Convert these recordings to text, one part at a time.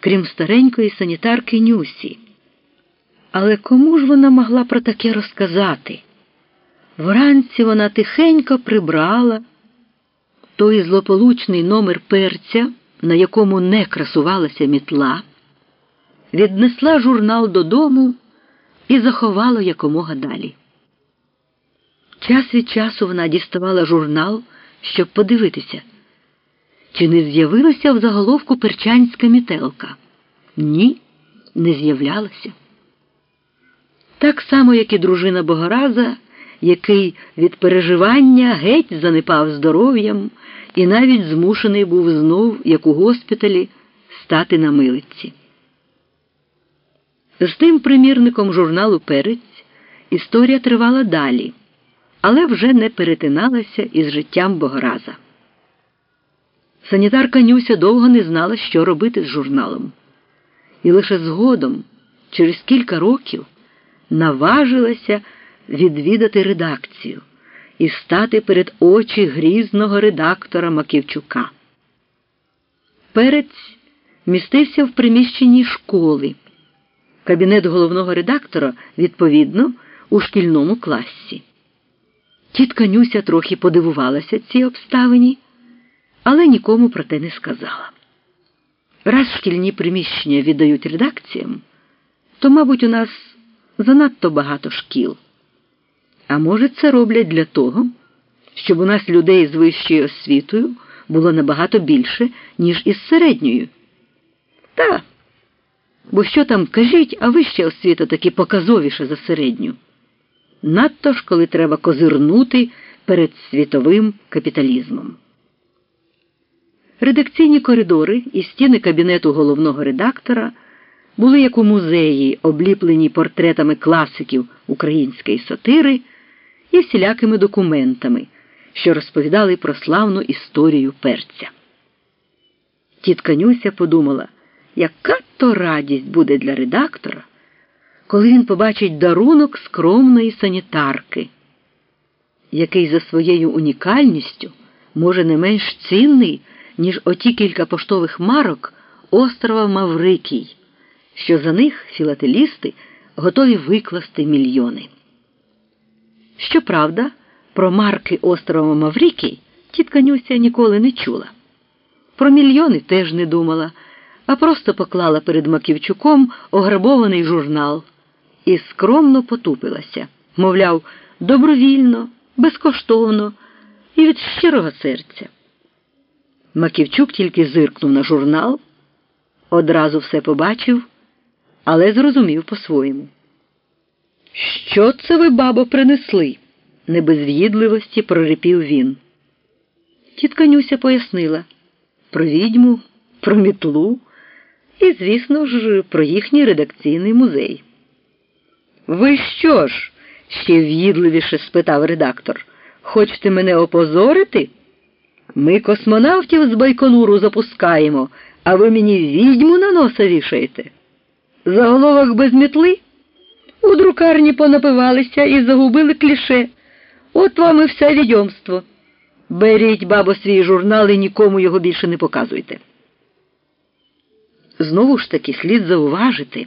крім старенької санітарки Нюсі. Але кому ж вона могла про таке розказати? Вранці вона тихенько прибрала той злополучний номер перця, на якому не красувалася мітла, віднесла журнал додому і заховала якомога далі. Час від часу вона діставала журнал, щоб подивитися, чи не з'явилася в заголовку перчанська мітелка. Ні, не з'являлася. Так само, як і дружина Богораза, який від переживання геть занепав здоров'ям і навіть змушений був знов, як у госпіталі, стати на милиці. З тим примірником журналу Перець історія тривала далі, але вже не перетиналася із життям Богораза. Санітарка Нюся довго не знала, що робити з журналом, і лише згодом, через кілька років, наважилася відвідати редакцію і стати перед очі грізного редактора Маківчука. Перець містився в приміщенні школи. Кабінет головного редактора, відповідно, у шкільному класі. Тітка Нюся трохи подивувалася цій обставині, але нікому про те не сказала. Раз шкільні приміщення віддають редакціям, то, мабуть, у нас занадто багато шкіл. А може, це роблять для того, щоб у нас людей з вищою освітою було набагато більше, ніж із середньою. Та, бо що там кажіть, а вища освіта таки показовіша за середню. Надто ж, коли треба козирнути перед світовим капіталізмом. Редакційні коридори і стіни кабінету головного редактора були як у музеї, обліплені портретами класиків української сатири і всілякими документами, що розповідали про славну історію перця. Тітка Нюся подумала, яка то радість буде для редактора, коли він побачить дарунок скромної санітарки, який за своєю унікальністю може не менш цінний, ніж оті кілька поштових марок острова Маврикій, що за них філателісти готові викласти мільйони. Щоправда, про марки острова Маврикій тітка Нюся ніколи не чула. Про мільйони теж не думала, а просто поклала перед Маківчуком ограбований журнал і скромно потупилася, мовляв, добровільно, безкоштовно і від щирого серця. Маківчук тільки зиркнув на журнал, одразу все побачив, але зрозумів по-своєму. Що це ви, бабо, принесли? не без в'їдливості прорипів він. Тітка Нюся пояснила про відьму, про мітлу і, звісно ж, про їхній редакційний музей. Ви що ж? ще в'їдливіше спитав редактор. Хочете мене опозорити? Ми космонавтів з Байконуру запускаємо, а ви мені відьму на носа вішаєте. Заголовок без мітли? У друкарні понапивалися і загубили кліше. От вам і все відьомство. Беріть, бабо, свій журнал і нікому його більше не показуйте. Знову ж таки слід зауважити,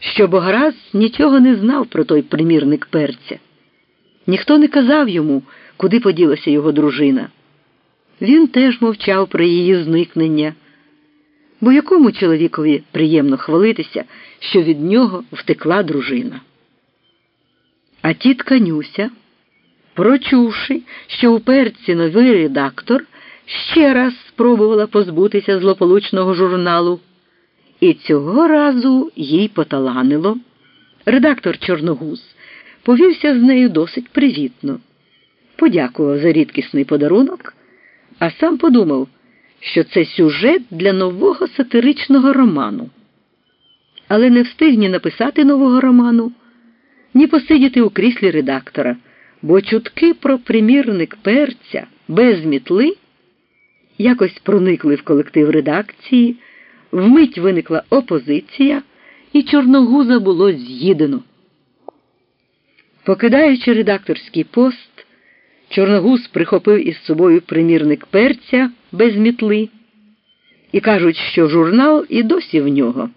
що Богораз нічого не знав про той примірник перця. Ніхто не казав йому, куди поділася його дружина. Він теж мовчав про її зникнення. Бо якому чоловікові приємно хвалитися, що від нього втекла дружина. А тітка Нюся, прочувши, що у перці новий редактор, ще раз спробувала позбутися злополучного журналу. І цього разу їй поталанило. Редактор Чорногуз повівся з нею досить привітно, подякував за рідкісний подарунок, а сам подумав що це сюжет для нового сатиричного роману. Але не встиг ні написати нового роману, ні посидіти у кріслі редактора, бо чутки про примірник перця без мітли якось проникли в колектив редакції, вмить виникла опозиція, і Чорногуза було з'їдено. Покидаючи редакторський пост, Чорногуз прихопив із собою примірник перця без мітли І кажуть, що журнал і досі в нього.